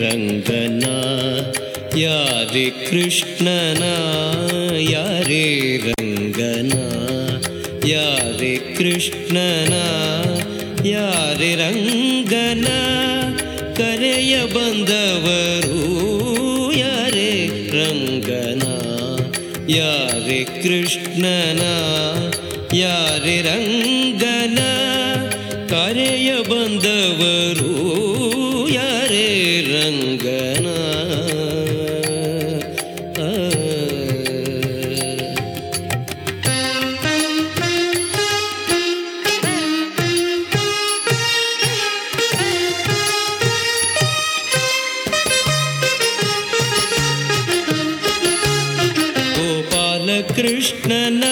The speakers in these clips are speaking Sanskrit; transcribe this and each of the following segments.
रङ्गना यारे कृष्णना यारे रङ्गना यारे कृष्णना यारे रङ्गना करय करबवरु यारे रङ्गना यारे कृष्णना यारे रङ्गना करय करयबवरु ಗೋಪಾಲಕೃಷ್ಣನ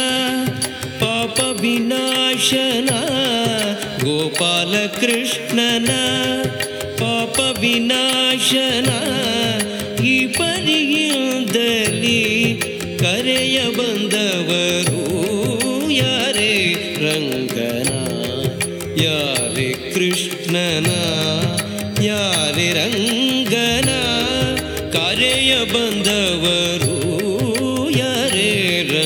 ಪಾಪ ವಿನಾಶನ ಗೋಪಾಲಕೃಷ್ಣನ ಪಾಪ ವಿನಾಶನ ಈ ಪರಿಯಿಂದಲಿ ಕರೆಯ ಬಂದವರು ಯಾರೇ ರಂಗನ ಯಾರೇ ಕೃಷ್ಣನ ಯಾರೇ ರಂಗನ ಕರೆಯ ಬಂದವರು ಯಾರೇ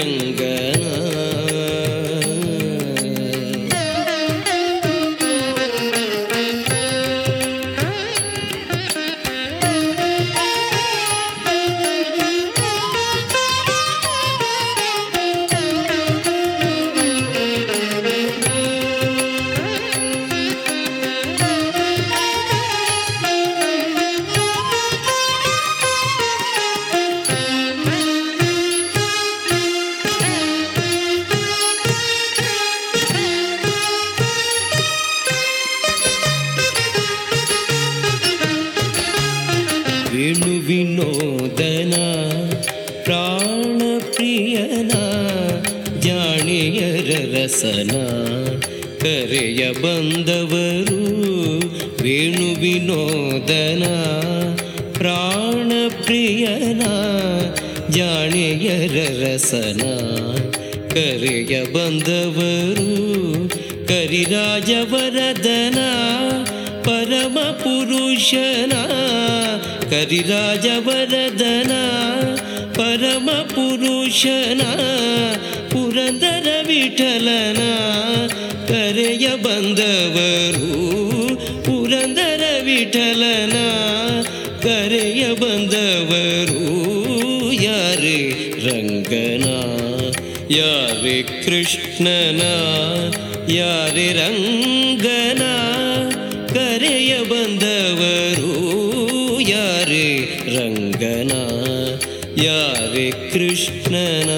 ವೇಣು ವಿನೋದನ, ಪ್ರಾಣ ಪ್ರಿಯನ, ಜಾಣಿಯರ ರಸನ. ಕರೆಯ ಬಂದವರು ವೇಣು ವಿನೋದನ, ಪ್ರಾಣ ಪ್ರಿಯನ, ಜಾಣಿಯರ ರಸನ. ಕರೆಯ ಬಂದವರು करिराजवरदना परमपुरुषना करिराजवरदना परमपुरुषना पूरन्दर विठलना करयबवरु पूरन्दर विठलना कर् य बन्दवरु ये रङ्गना यारे कृष्णना ಯಾರೇ ರಂಗನ ಯಾರೇ ಕೃಷ್ಣನ ಯಾರೇ ರಂಗನ ಕರೆಯ ಬಂದವರು ಯಾರೇ ರಂಗನ ಯಾರೇ ಕೃಷ್ಣನ